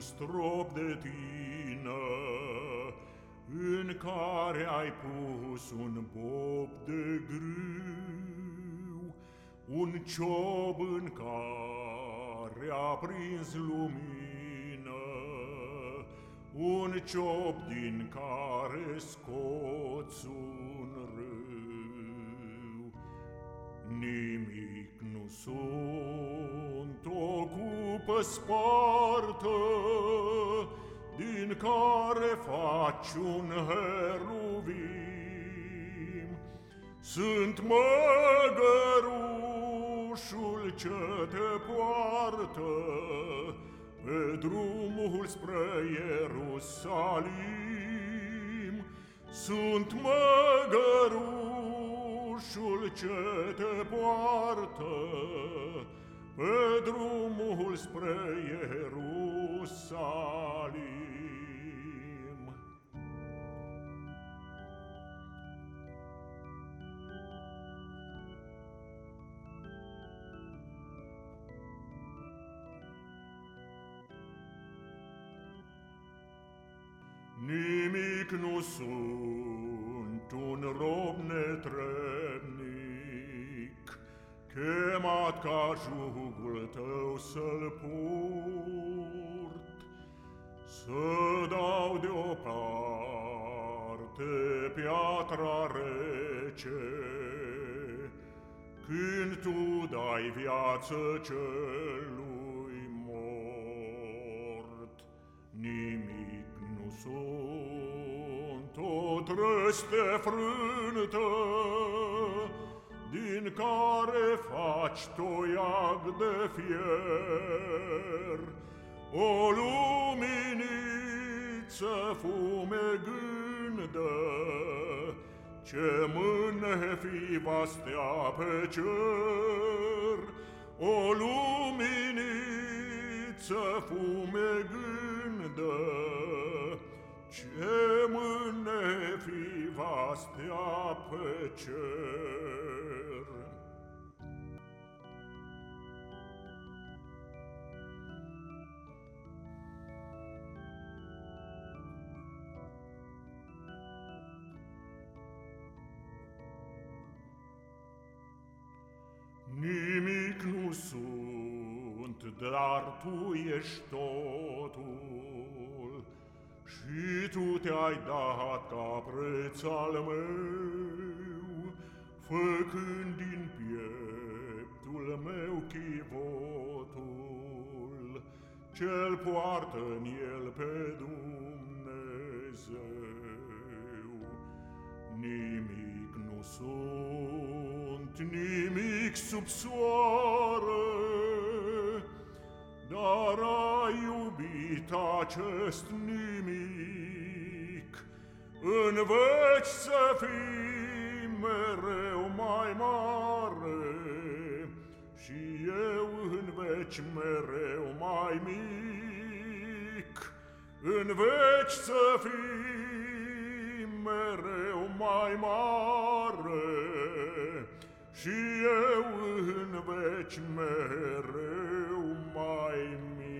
strop de tine În care ai pus un bob de grâu Un ciob în care a prins lumină Un ciob din care scoți un râu. Nimic nu sunt o cupă spartă Din care faci un heruvim. Sunt măgărușul ce te poartă Pe drumul spre Ierusalim. Sunt măgărușul ce te poartă pe drumul spre Ierusalim. Nimic nu sunt un rob netrebnic, Chemat ca jugul tău să-l purt, Să dau deoparte piatra rece, Când tu dai viață celui mort. Nimic nu sunt, o trăste frântă, din care faci toiag de fier, o luminiță fumegândă, ce mâne fi va stea pe cer, o luminiță fumegândă, ce mâne fi va stea pe cer. Dar tu ești totul, și tu te-ai dat ca preț al meu, Făcând din pieptul meu chivotul, Ce-l poartă în el pe Dumnezeu. Nimic nu sunt, nimic sub soare, Dar ai iubit acest nimic, În veci să fii mereu mai mare, Și eu în veci mereu mai mic, În veci să fii mereu mai mare, și eu în veci mereu mai mic.